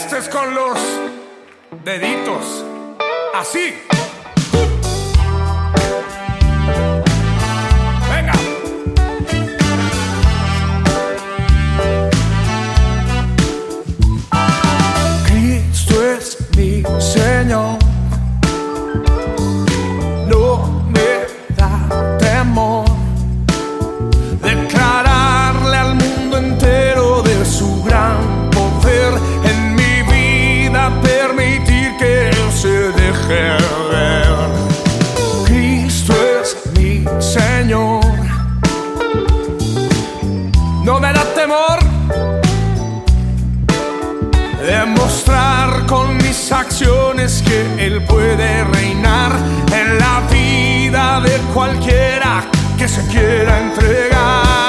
Este es con los deditos. Así. Venga. Cristo es mi Señor. Demostrar con mis acciones que Él puede reinar en la vida de cualquiera que se quiera entregar.